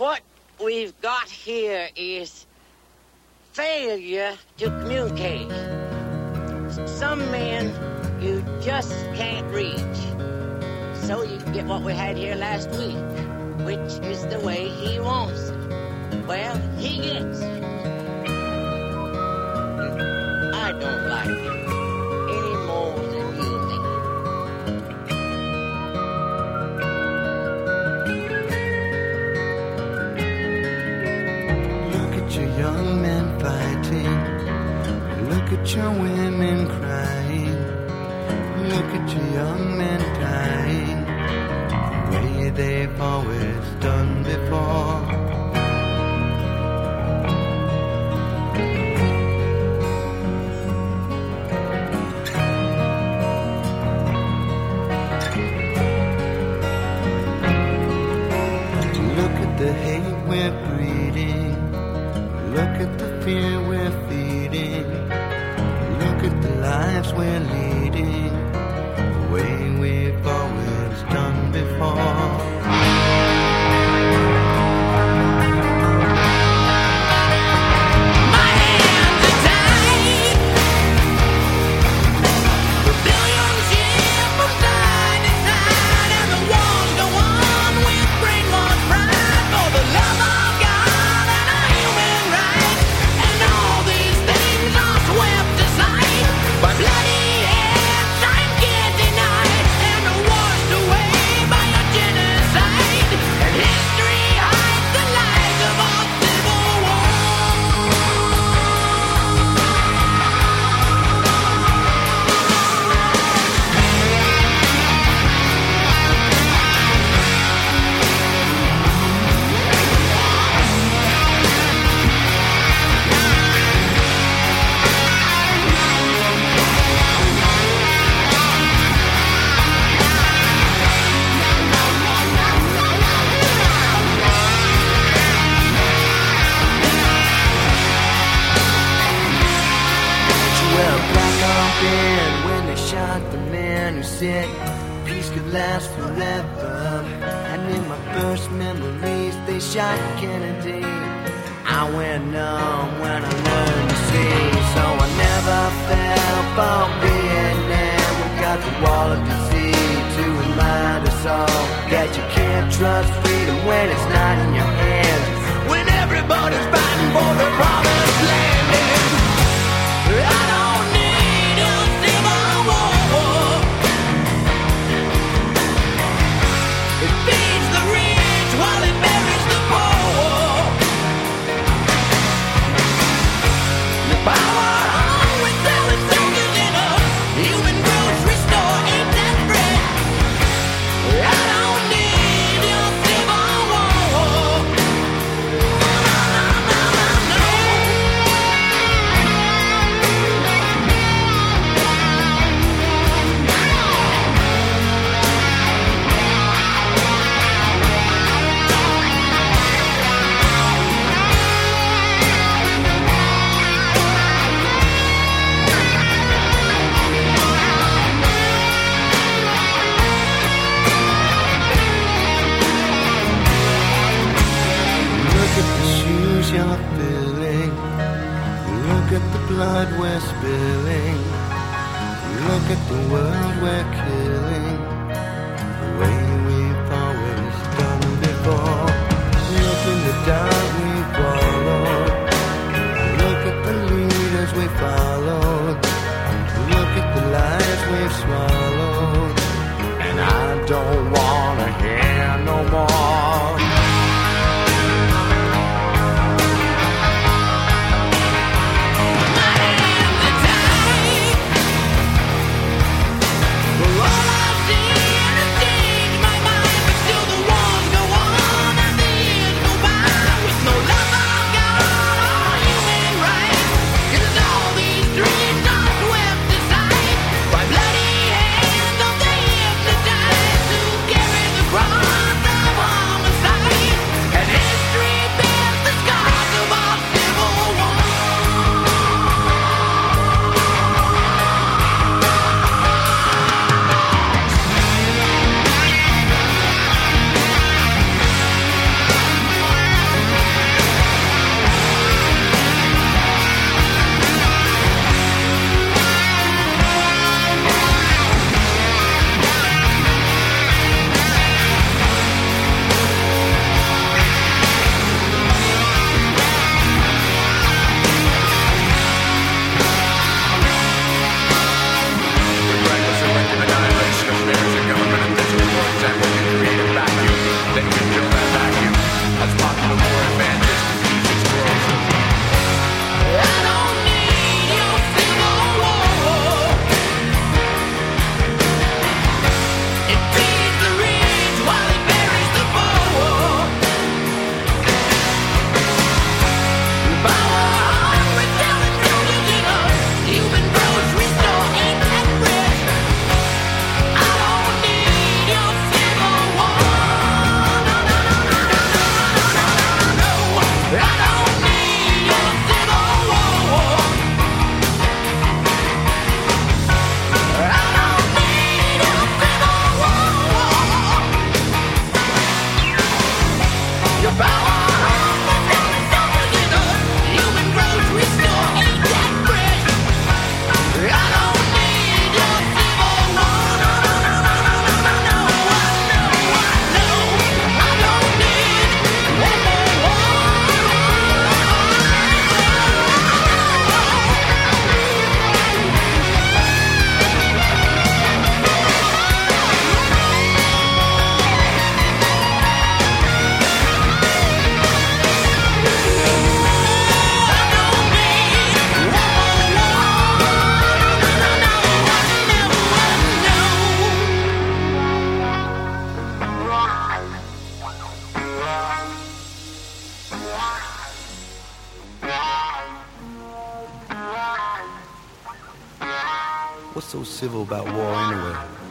what we've got here is failure to communicate. Some men you just can't reach. So you get what we had here last week, which is the way he wants it. Well, he gets. I don't like it at your women crying. Look at your young men dying. The way they've always done before. Lives we're leading. The man who said peace could last forever. And in my first memories, they shot Kennedy. I went numb when I learned to see, so I never fell for Vietnam. We got the wall of D.C. to remind us all that you can't trust freedom when it's not in your The Look at the blood we're spilling. Look at the world we're killing. The What's so civil about war anyway?